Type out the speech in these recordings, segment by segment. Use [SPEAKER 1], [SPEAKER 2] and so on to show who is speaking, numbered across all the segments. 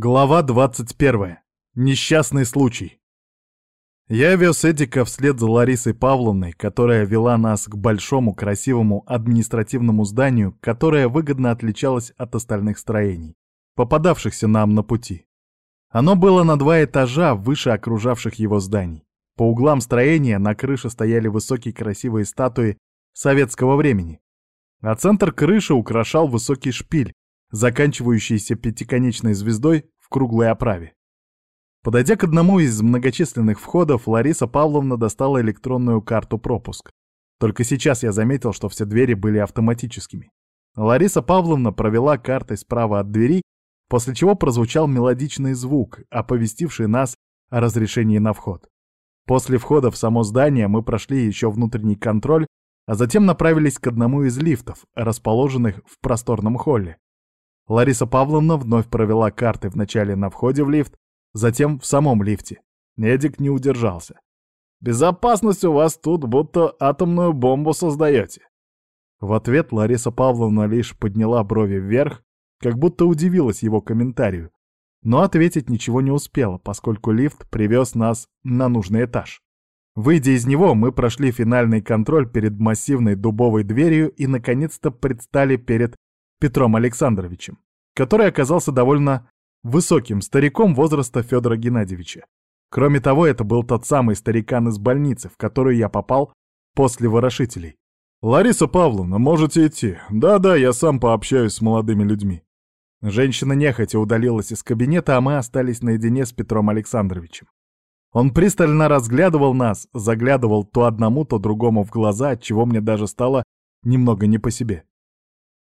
[SPEAKER 1] Глава 21. Несчастный случай. Я вез Эдика вслед за Ларисой Павловной, которая вела нас к большому красивому административному зданию, которое выгодно отличалось от остальных строений, попадавшихся нам на пути. Оно было на два этажа выше окружавших его зданий. По углам строения на крыше стояли высокие красивые статуи советского времени, а центр крыши украшал высокий шпиль, заканчивающийся пятиконечной звездой в круглой оправе. Подойдя к одному из многочисленных входов, Лариса Павловна достала электронную карту-пропуск. Только сейчас я заметил, что все двери были автоматическими. Лариса Павловна провела картой справа от двери, после чего прозвучал мелодичный звук, оповестивший нас о разрешении на вход. После входа в само здание мы прошли еще внутренний контроль, а затем направились к одному из лифтов, расположенных в просторном холле. Лариса Павловна вновь провела карты вначале на входе в лифт, затем в самом лифте. Эдик не удержался. «Безопасность у вас тут, будто атомную бомбу создаете». В ответ Лариса Павловна лишь подняла брови вверх, как будто удивилась его комментарию, но ответить ничего не успела, поскольку лифт привез нас на нужный этаж. Выйдя из него, мы прошли финальный контроль перед массивной дубовой дверью и, наконец-то, предстали перед Петром Александровичем, который оказался довольно высоким стариком возраста Федора Геннадьевича. Кроме того, это был тот самый старикан из больницы, в которую я попал после ворошителей. «Лариса Павловна, можете идти. Да-да, я сам пообщаюсь с молодыми людьми». Женщина нехотя удалилась из кабинета, а мы остались наедине с Петром Александровичем. Он пристально разглядывал нас, заглядывал то одному, то другому в глаза, от чего мне даже стало немного не по себе.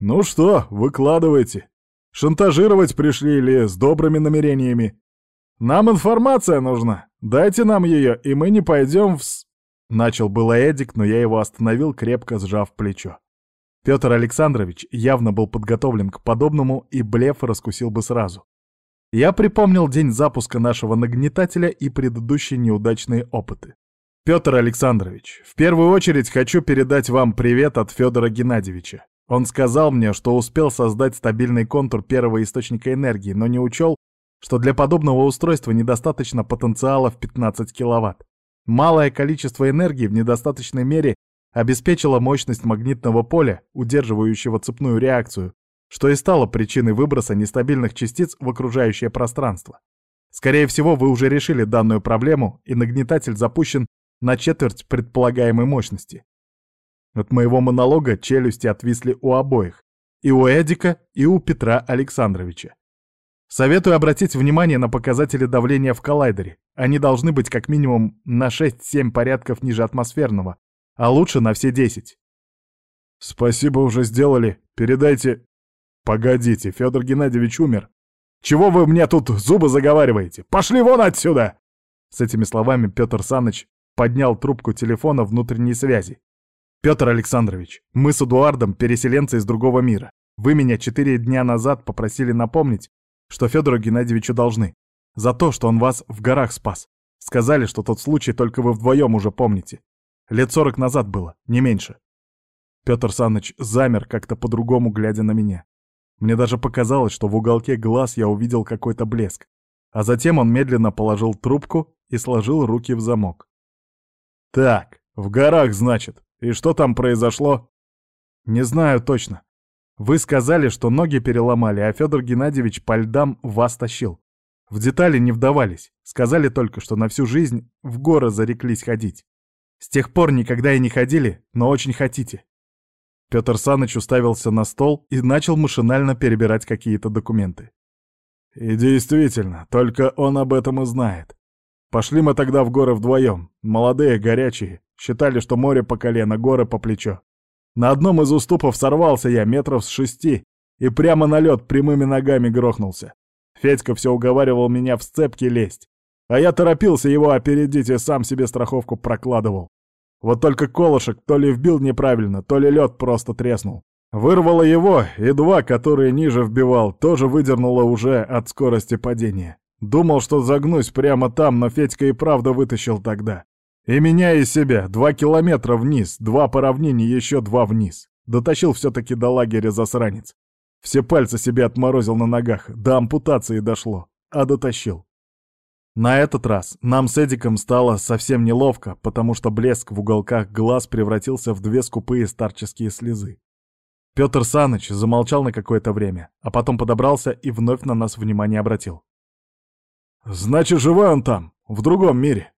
[SPEAKER 1] «Ну что, выкладывайте. Шантажировать пришли или с добрыми намерениями? Нам информация нужна. Дайте нам ее, и мы не пойдем в с...» Начал было Эдик, но я его остановил, крепко сжав плечо. Петр Александрович явно был подготовлен к подобному, и блеф раскусил бы сразу. Я припомнил день запуска нашего нагнетателя и предыдущие неудачные опыты. Петр Александрович, в первую очередь хочу передать вам привет от Федора Геннадьевича. Он сказал мне, что успел создать стабильный контур первого источника энергии, но не учел, что для подобного устройства недостаточно потенциала в 15 киловатт. Малое количество энергии в недостаточной мере обеспечило мощность магнитного поля, удерживающего цепную реакцию, что и стало причиной выброса нестабильных частиц в окружающее пространство. Скорее всего, вы уже решили данную проблему, и нагнетатель запущен на четверть предполагаемой мощности. От моего монолога челюсти отвисли у обоих. И у Эдика, и у Петра Александровича. Советую обратить внимание на показатели давления в коллайдере. Они должны быть как минимум на 6-7 порядков ниже атмосферного, а лучше на все 10. Спасибо, уже сделали. Передайте... Погодите, Федор Геннадьевич умер. Чего вы мне тут зубы заговариваете? Пошли вон отсюда! С этими словами Петр Саныч поднял трубку телефона внутренней связи Петр Александрович, мы с Эдуардом переселенцы из другого мира. Вы меня четыре дня назад попросили напомнить, что Федору Геннадьевичу должны. За то, что он вас в горах спас. Сказали, что тот случай только вы вдвоем уже помните. Лет сорок назад было, не меньше. Петр Саныч замер, как-то по-другому глядя на меня. Мне даже показалось, что в уголке глаз я увидел какой-то блеск. А затем он медленно положил трубку и сложил руки в замок. «Так, в горах, значит. И что там произошло? Не знаю точно. Вы сказали, что ноги переломали, а Федор Геннадьевич по льдам вас тащил. В детали не вдавались. Сказали только, что на всю жизнь в горы зареклись ходить. С тех пор никогда и не ходили, но очень хотите. Петр Саныч уставился на стол и начал машинально перебирать какие-то документы. И действительно, только он об этом и знает. Пошли мы тогда в горы вдвоем, молодые, горячие. Считали, что море по колено, горы по плечо. На одном из уступов сорвался я метров с шести и прямо на лед прямыми ногами грохнулся. Федька все уговаривал меня в сцепки лезть. А я торопился его опередить и сам себе страховку прокладывал. Вот только колышек то ли вбил неправильно, то ли лед просто треснул. Вырвало его, и два, которые ниже вбивал, тоже выдернуло уже от скорости падения. Думал, что загнусь прямо там, но Федька и правда вытащил тогда. И меня, и себя. Два километра вниз, два по равнине, еще два вниз. Дотащил все-таки до лагеря засранец. Все пальцы себе отморозил на ногах, до ампутации дошло. а дотащил. На этот раз нам с Эдиком стало совсем неловко, потому что блеск в уголках глаз превратился в две скупые старческие слезы. Петр Саныч замолчал на какое-то время, а потом подобрался и вновь на нас внимание обратил. «Значит, живой он там, в другом мире».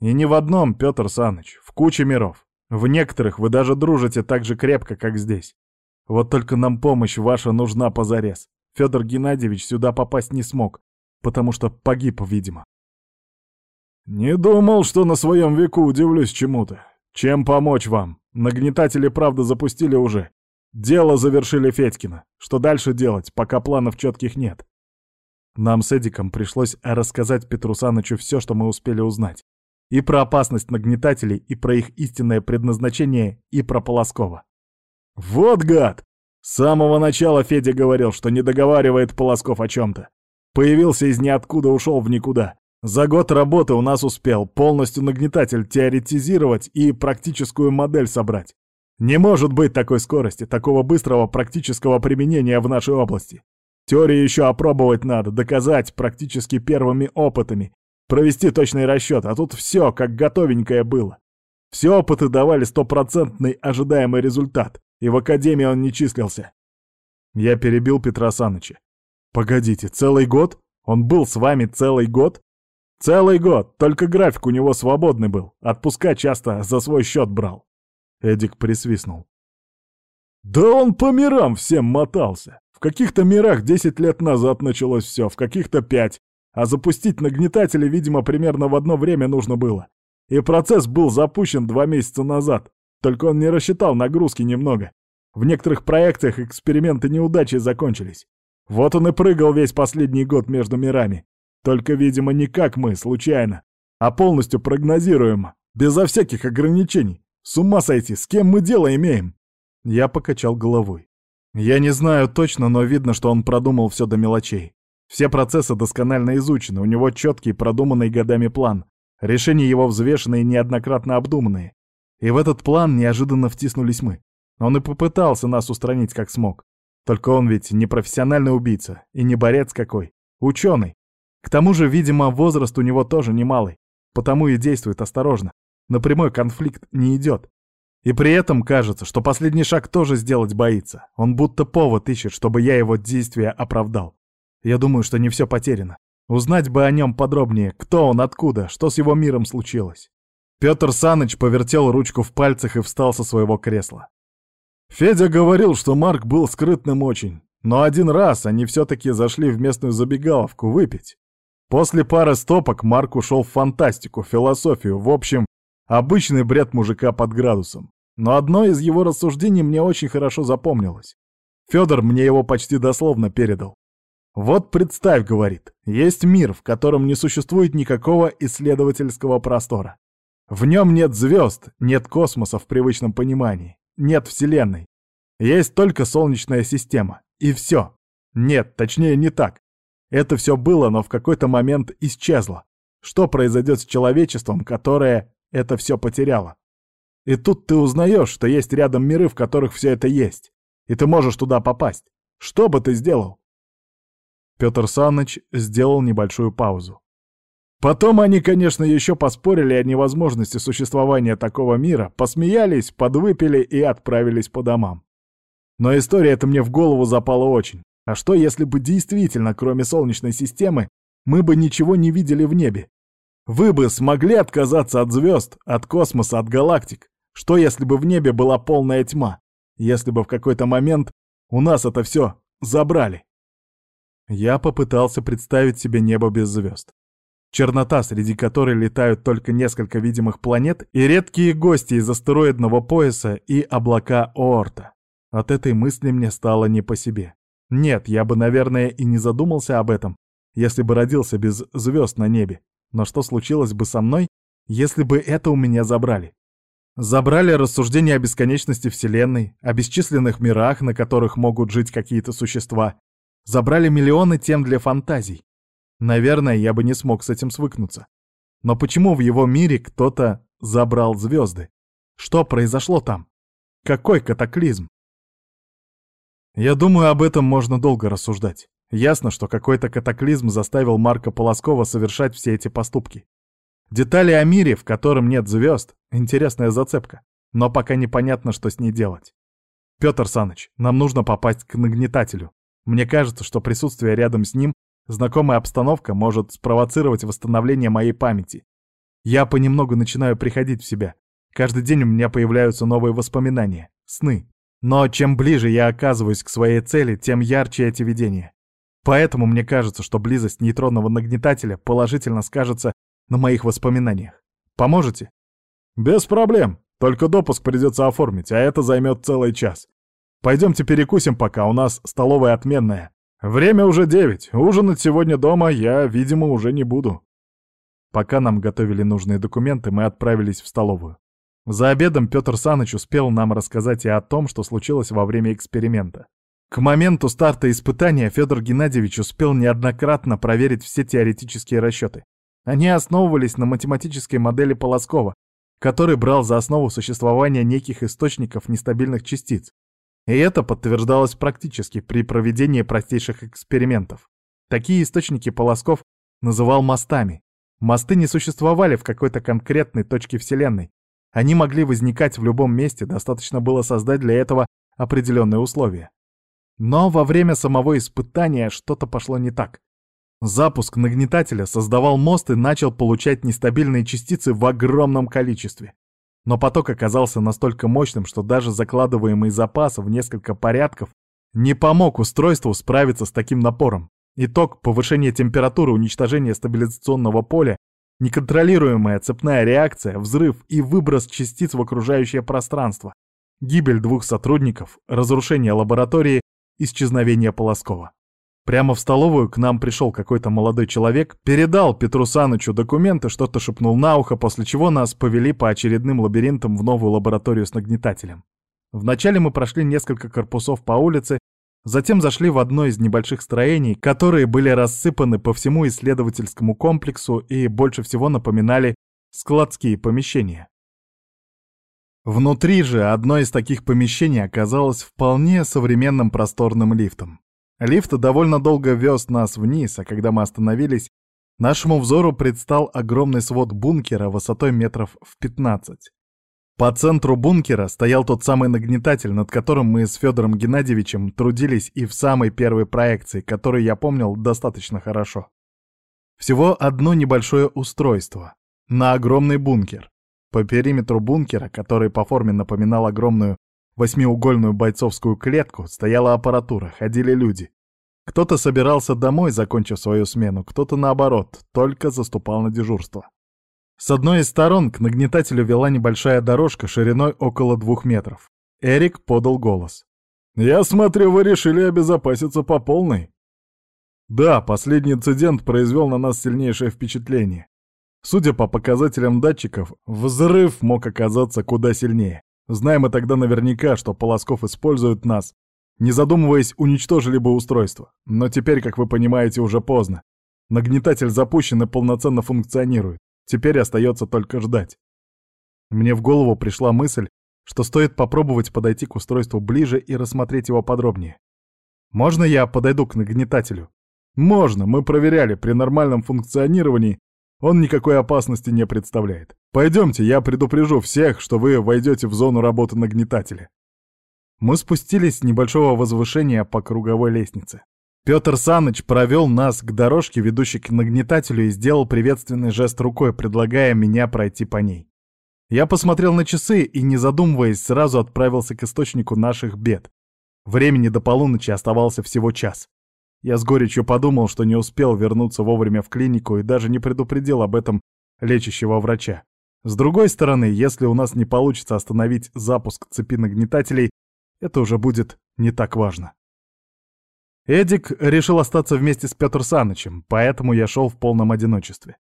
[SPEAKER 1] «И не в одном, Петр Саныч, в куче миров. В некоторых вы даже дружите так же крепко, как здесь. Вот только нам помощь ваша нужна позарез. Федор Геннадьевич сюда попасть не смог, потому что погиб, видимо. «Не думал, что на своем веку удивлюсь чему-то. Чем помочь вам? Нагнетатели правда запустили уже. Дело завершили Федькина. Что дальше делать, пока планов четких нет?» Нам с Эдиком пришлось рассказать Петру Санычу все, что мы успели узнать. И про опасность нагнетателей, и про их истинное предназначение, и про Полоскова. «Вот гад! С самого начала Федя говорил, что не договаривает Полосков о чем-то. Появился из ниоткуда, ушел в никуда. За год работы у нас успел полностью нагнетатель теоретизировать и практическую модель собрать. Не может быть такой скорости, такого быстрого практического применения в нашей области. Теорию еще опробовать надо, доказать практически первыми опытами, провести точный расчет, а тут все как готовенькое было. Все опыты давали стопроцентный ожидаемый результат, и в академии он не числился. Я перебил Петра Саныча. Погодите, целый год? Он был с вами целый год? Целый год, только график у него свободный был. Отпуска часто за свой счет брал. Эдик присвистнул. Да он по мирам всем мотался. В каких-то мирах 10 лет назад началось все, в каких-то 5. А запустить нагнетатели, видимо, примерно в одно время нужно было. И процесс был запущен два месяца назад. Только он не рассчитал нагрузки немного. В некоторых проектах эксперименты неудачей закончились. Вот он и прыгал весь последний год между мирами. Только, видимо, не как мы, случайно, а полностью прогнозируемо, безо всяких ограничений. С ума сойти, с кем мы дело имеем?» Я покачал головой. Я не знаю точно, но видно, что он продумал все до мелочей. Все процессы досконально изучены, у него четкий, продуманный годами план. Решения его взвешенные и неоднократно обдуманные. И в этот план неожиданно втиснулись мы. Он и попытался нас устранить как смог. Только он ведь не профессиональный убийца и не борец какой. Ученый, к тому же, видимо, возраст у него тоже немалый, потому и действует осторожно. На прямой конфликт не идет. И при этом кажется, что последний шаг тоже сделать боится. Он будто повод ищет, чтобы я его действия оправдал. Я думаю, что не все потеряно. Узнать бы о нем подробнее, кто он, откуда, что с его миром случилось. Петр Саныч повертел ручку в пальцах и встал со своего кресла. Федя говорил, что Марк был скрытным очень, но один раз они все-таки зашли в местную забегаловку выпить. После пары стопок Марк ушел в фантастику, философию, в общем, обычный бред мужика под градусом. Но одно из его рассуждений мне очень хорошо запомнилось. Федор мне его почти дословно передал. Вот представь, говорит, есть мир, в котором не существует никакого исследовательского простора. В нем нет звезд, нет космоса в привычном понимании, нет Вселенной. Есть только Солнечная система. И все. Нет, точнее не так. Это все было, но в какой-то момент исчезло. Что произойдет с человечеством, которое это все потеряло? И тут ты узнаешь, что есть рядом миры, в которых все это есть. И ты можешь туда попасть. Что бы ты сделал? Петр Саныч сделал небольшую паузу. Потом они, конечно, еще поспорили о невозможности существования такого мира, посмеялись, подвыпили и отправились по домам. Но история эта мне в голову запала очень. А что, если бы действительно, кроме Солнечной системы, мы бы ничего не видели в небе? Вы бы смогли отказаться от звезд, от космоса, от галактик? Что, если бы в небе была полная тьма? Если бы в какой-то момент у нас это все забрали? Я попытался представить себе небо без звезд. Чернота, среди которой летают только несколько видимых планет, и редкие гости из астероидного пояса и облака Оорта. От этой мысли мне стало не по себе. Нет, я бы, наверное, и не задумался об этом, если бы родился без звезд на небе. Но что случилось бы со мной, если бы это у меня забрали? Забрали рассуждения о бесконечности Вселенной, о бесчисленных мирах, на которых могут жить какие-то существа. Забрали миллионы тем для фантазий. Наверное, я бы не смог с этим свыкнуться. Но почему в его мире кто-то забрал звезды? Что произошло там? Какой катаклизм? Я думаю, об этом можно долго рассуждать. Ясно, что какой-то катаклизм заставил Марка Полоскова совершать все эти поступки. Детали о мире, в котором нет звезд, интересная зацепка, но пока непонятно, что с ней делать. Петр Саныч, нам нужно попасть к нагнетателю. Мне кажется, что присутствие рядом с ним, знакомая обстановка может спровоцировать восстановление моей памяти. Я понемногу начинаю приходить в себя. Каждый день у меня появляются новые воспоминания, сны. Но чем ближе я оказываюсь к своей цели, тем ярче эти видения. Поэтому мне кажется, что близость нейтронного нагнетателя положительно скажется на моих воспоминаниях. Поможете? Без проблем. Только допуск придется оформить, а это займет целый час. Пойдемте перекусим пока, у нас столовая отменная. Время уже девять, ужинать сегодня дома я, видимо, уже не буду. Пока нам готовили нужные документы, мы отправились в столовую. За обедом Петр Саныч успел нам рассказать и о том, что случилось во время эксперимента. К моменту старта испытания Федор Геннадьевич успел неоднократно проверить все теоретические расчеты. Они основывались на математической модели Полоскова, который брал за основу существование неких источников нестабильных частиц. И это подтверждалось практически при проведении простейших экспериментов. Такие источники Полосков называл мостами. Мосты не существовали в какой-то конкретной точке Вселенной. Они могли возникать в любом месте, достаточно было создать для этого определенные условия. Но во время самого испытания что-то пошло не так. Запуск нагнетателя создавал мост и начал получать нестабильные частицы в огромном количестве. Но поток оказался настолько мощным, что даже закладываемый запас в несколько порядков не помог устройству справиться с таким напором. Итог — повышение температуры, уничтожение стабилизационного поля, неконтролируемая цепная реакция, взрыв и выброс частиц в окружающее пространство, гибель двух сотрудников, разрушение лаборатории, исчезновение Полоскова. Прямо в столовую к нам пришел какой-то молодой человек, передал Петру Санычу документы, что-то шепнул на ухо, после чего нас повели по очередным лабиринтам в новую лабораторию с нагнетателем. Вначале мы прошли несколько корпусов по улице, затем зашли в одно из небольших строений, которые были рассыпаны по всему исследовательскому комплексу и больше всего напоминали складские помещения. Внутри же одно из таких помещений оказалось вполне современным просторным лифтом. Лифт довольно долго вез нас вниз, а когда мы остановились, нашему взору предстал огромный свод бункера высотой метров в 15. По центру бункера стоял тот самый нагнетатель, над которым мы с Федором Геннадьевичем трудились и в самой первой проекции, которую я помнил достаточно хорошо. Всего одно небольшое устройство на огромный бункер. По периметру бункера, который по форме напоминал огромную восьмиугольную бойцовскую клетку, стояла аппаратура, ходили люди. Кто-то собирался домой, закончив свою смену, кто-то наоборот, только заступал на дежурство. С одной из сторон к нагнетателю вела небольшая дорожка шириной около двух метров. Эрик подал голос. «Я смотрю, вы решили обезопаситься по полной». Да, последний инцидент произвел на нас сильнейшее впечатление. Судя по показателям датчиков, взрыв мог оказаться куда сильнее. Знаем мы тогда наверняка, что Полосков использует нас. Не задумываясь, уничтожили бы устройство. Но теперь, как вы понимаете, уже поздно. Нагнетатель запущен и полноценно функционирует. Теперь остается только ждать. Мне в голову пришла мысль, что стоит попробовать подойти к устройству ближе и рассмотреть его подробнее. Можно я подойду к нагнетателю? Можно, мы проверяли, при нормальном функционировании он никакой опасности не представляет. Пойдемте, я предупрежу всех, что вы войдете в зону работы нагнетателя. Мы спустились с небольшого возвышения по круговой лестнице. Петр Саныч провел нас к дорожке, ведущей к нагнетателю, и сделал приветственный жест рукой, предлагая меня пройти по ней. Я посмотрел на часы и, не задумываясь, сразу отправился к источнику наших бед. Времени до полуночи оставался всего час. Я с горечью подумал, что не успел вернуться вовремя в клинику и даже не предупредил об этом лечащего врача. С другой стороны, если у нас не получится остановить запуск цепи нагнетателей, это уже будет не так важно. Эдик решил остаться вместе с Петр Санычем, поэтому я шел в полном одиночестве.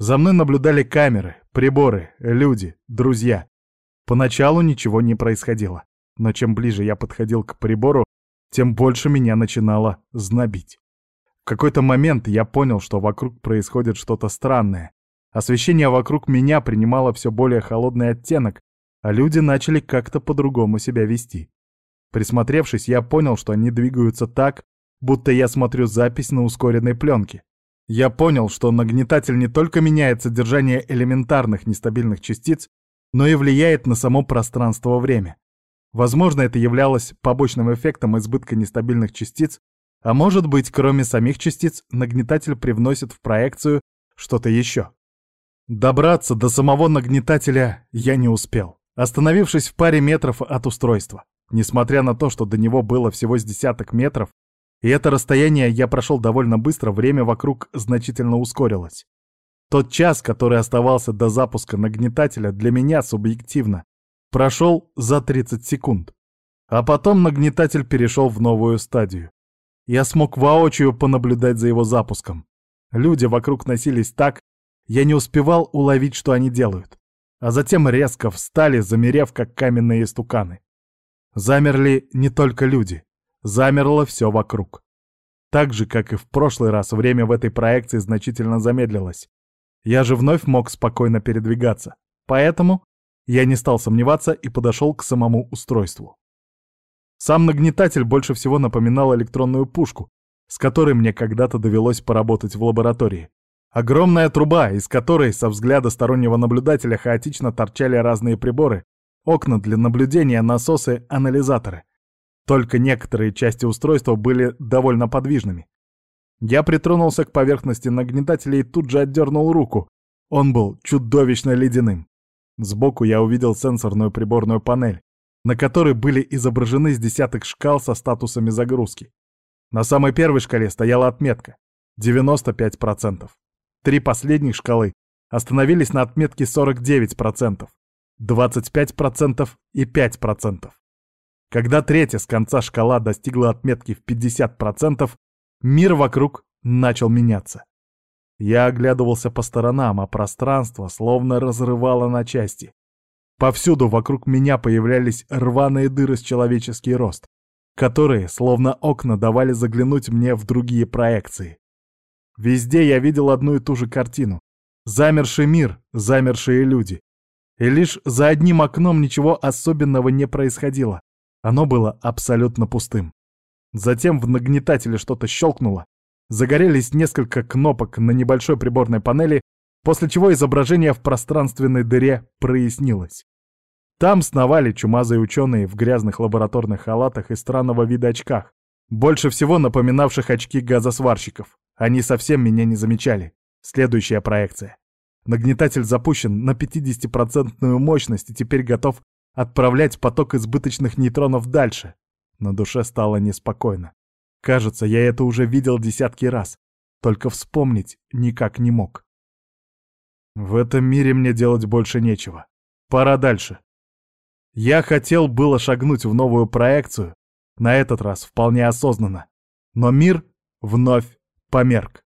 [SPEAKER 1] За мной наблюдали камеры, приборы, люди, друзья. Поначалу ничего не происходило, но чем ближе я подходил к прибору, тем больше меня начинало знобить. В какой-то момент я понял, что вокруг происходит что-то странное. Освещение вокруг меня принимало все более холодный оттенок, а люди начали как-то по-другому себя вести. Присмотревшись, я понял, что они двигаются так, будто я смотрю запись на ускоренной пленке. Я понял, что нагнетатель не только меняет содержание элементарных нестабильных частиц, но и влияет на само пространство-время. Возможно, это являлось побочным эффектом избытка нестабильных частиц, а может быть, кроме самих частиц, нагнетатель привносит в проекцию что-то еще. Добраться до самого нагнетателя я не успел, остановившись в паре метров от устройства. Несмотря на то, что до него было всего с десяток метров, и это расстояние я прошел довольно быстро, время вокруг значительно ускорилось. Тот час, который оставался до запуска нагнетателя, для меня субъективно прошел за 30 секунд. А потом нагнетатель перешел в новую стадию. Я смог воочию понаблюдать за его запуском. Люди вокруг носились так, я не успевал уловить, что они делают. А затем резко встали, замерев, как каменные истуканы. Замерли не только люди. Замерло все вокруг. Так же, как и в прошлый раз, время в этой проекции значительно замедлилось. Я же вновь мог спокойно передвигаться. Поэтому я не стал сомневаться и подошел к самому устройству. Сам нагнетатель больше всего напоминал электронную пушку, с которой мне когда-то довелось поработать в лаборатории. Огромная труба, из которой со взгляда стороннего наблюдателя хаотично торчали разные приборы, окна для наблюдения, насосы, анализаторы — только некоторые части устройства были довольно подвижными. Я притронулся к поверхности нагнетателя и тут же отдернул руку. Он был чудовищно ледяным. Сбоку я увидел сенсорную приборную панель, на которой были изображены с десяток шкал со статусами загрузки. На самой первой шкале стояла отметка — 95%. Три последних шкалы остановились на отметке 49%, 25% и 5%. Когда третья с конца шкала достигла отметки в 50%, мир вокруг начал меняться. Я оглядывался по сторонам, а пространство словно разрывало на части. Повсюду вокруг меня появлялись рваные дыры с человеческий рост, которые, словно окна, давали заглянуть мне в другие проекции. Везде я видел одну и ту же картину. Замерший мир, замершие люди. И лишь за одним окном ничего особенного не происходило. Оно было абсолютно пустым. Затем в нагнетателе что-то щелкнуло. Загорелись несколько кнопок на небольшой приборной панели, после чего изображение в пространственной дыре прояснилось. Там сновали чумазые ученые в грязных лабораторных халатах и странного вида очках, больше всего напоминавших очки газосварщиков. Они совсем меня не замечали. Следующая проекция. Нагнетатель запущен на 50% мощность и теперь готов отправлять поток избыточных нейтронов дальше. На душе стало неспокойно. Кажется, я это уже видел десятки раз, только вспомнить никак не мог. В этом мире мне делать больше нечего. Пора дальше. Я хотел было шагнуть в новую проекцию, на этот раз вполне осознанно, но мир вновь померк.